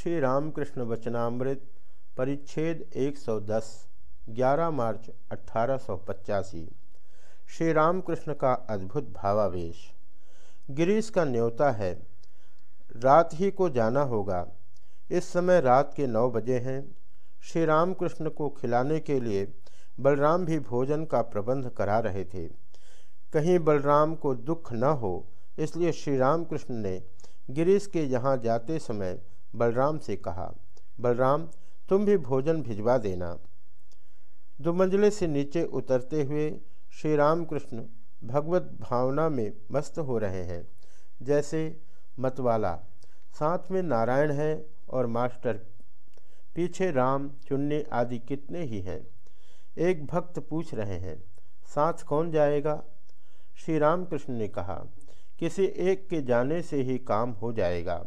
श्री रामकृष्ण वचनामृत, परिच्छेद 110 11 मार्च अठारह श्री रामकृष्ण का अद्भुत भावावेश। गिरीश का न्योता है, रात ही को जाना होगा। इस समय रात के नौ बजे हैं। श्री रामकृष्ण को खिलाने के लिए बलराम भी भोजन का प्रबंध करा रहे थे। कहीं बलराम को दुख न हो, इसलिए श्री रामकृष्ण ने गिरीश के यहाँ जाते समय बलराम से कहा, बलराम, तुम भी भोजन भिजवा देना। दो मंजिले से नीचे उतरते हुए श्री रामकृष्ण भगवत भावना में मस्त हो रहे हैं। जैसे, मतवाला, साथ में नारायण है और मास्टर, पीछे राम, चुन्नी आदि कितने ही हैं। एक भक्त पूछ रहे हैं, साथ कौन जाएगा? श्री रामकृष्ण ने कहा, किसी एक के जाने से ही काम हो जाएगा।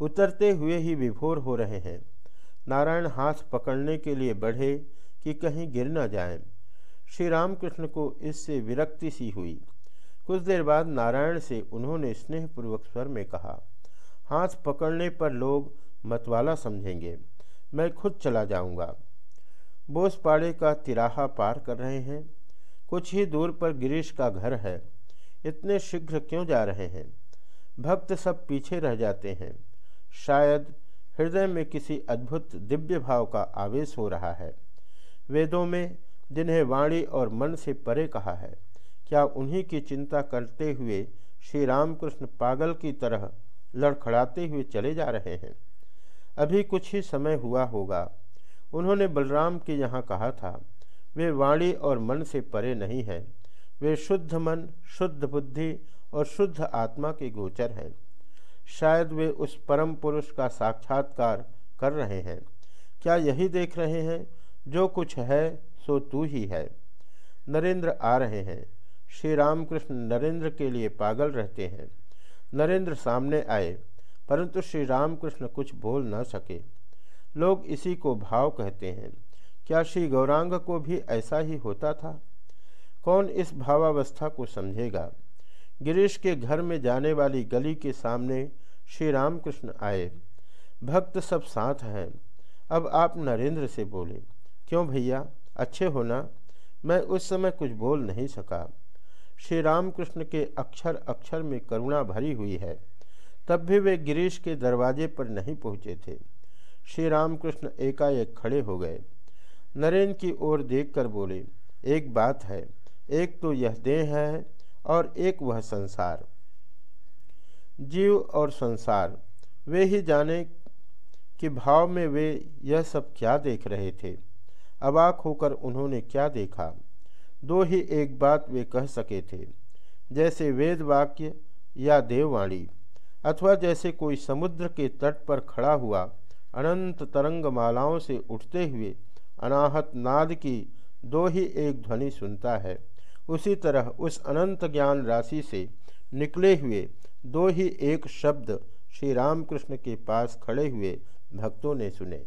उतरते हुए ही विभोर हो रहे हैं। नारायण हाथ पकड़ने के लिए बढ़े कि कहीं गिर न जाए। श्री रामकृष्ण को इससे विरक्ति सी हुई। कुछ देर बाद नारायण से उन्होंने स्नेहपूर्वक स्वर में कहा, हाथ पकड़ने पर लोग मतवाला समझेंगे। मैं खुद चला जाऊँगा। बोसपाड़े का तिराहा पार कर रहे हैं। कुछ ही दूर पर गिरीश का घर है। इतने शीघ्र क्यों जा रहे हैं? भक्त सब पीछे रह जाते हैं। शायद हृदय में किसी अद्भुत दिव्य भाव का आवेश हो रहा है। वेदों में जिन्हें वाणी और मन से परे कहा है, क्या उन्हीं की चिंता करते हुए श्री रामकृष्ण पागल की तरह लड़खड़ाते हुए चले जा रहे हैं? अभी कुछ ही समय हुआ होगा। उन्होंने बलराम के यहाँ कहा था, वे वाणी और मन से परे नहीं हैं। वे शुद्ध मन, शुद्ध बुद्धि और शुद्ध आत्मा के गोचर हैं। शायद वे उस परम पुरुष का साक्षात्कार कर रहे हैं। क्या यही देख रहे हैं? जो कुछ है, सो तू ही है। नरेंद्र आ रहे हैं। श्री रामकृष्ण नरेंद्र के लिए पागल रहते हैं। नरेंद्र सामने आए, परंतु श्री रामकृष्ण कुछ बोल न सके। लोग इसी को भाव कहते हैं। क्या श्री गौरांग को भी ऐसा ही होता था? कौन इस भावावस्था को समझेगा? गिरीश के घर में जाने वाली गली के सामने श्री रामकृष्ण आए। भक्त सब साथ हैं। अब आप नरेंद्र से बोले, क्यों भैया? अच्छे होना मैं उस समय कुछ बोल नहीं सका। श्री रामकृष्ण के अक्षर अक्षर में करुणा भरी हुई है। तब भी वे गिरीश के दरवाजे पर नहीं पहुँचे थे। श्री रामकृष्ण एकाएक खड़े हो गए। नरेंद्र की ओर देखकर बोले, एक बात है, एक तो यह देह है और एक वह संसार। जीव और संसार, वे ही जाने कि भाव में वे यह सब क्या देख रहे थे। अबाक होकर उन्होंने क्या देखा? दो ही एक बात वे कह सके थे, जैसे वेद वाक्य या देववाणी, अथवा जैसे कोई समुद्र के तट पर खड़ा हुआ अनंत तरंग मालाओं से उठते हुए अनाहत नाद की दो ही एक ध्वनि सुनता है। उसी तरह उस अनंत ज्ञान राशि से निकले हुए दो ही एक शब्द श्री रामकृष्ण के पास खड़े हुए भक्तों ने सुने।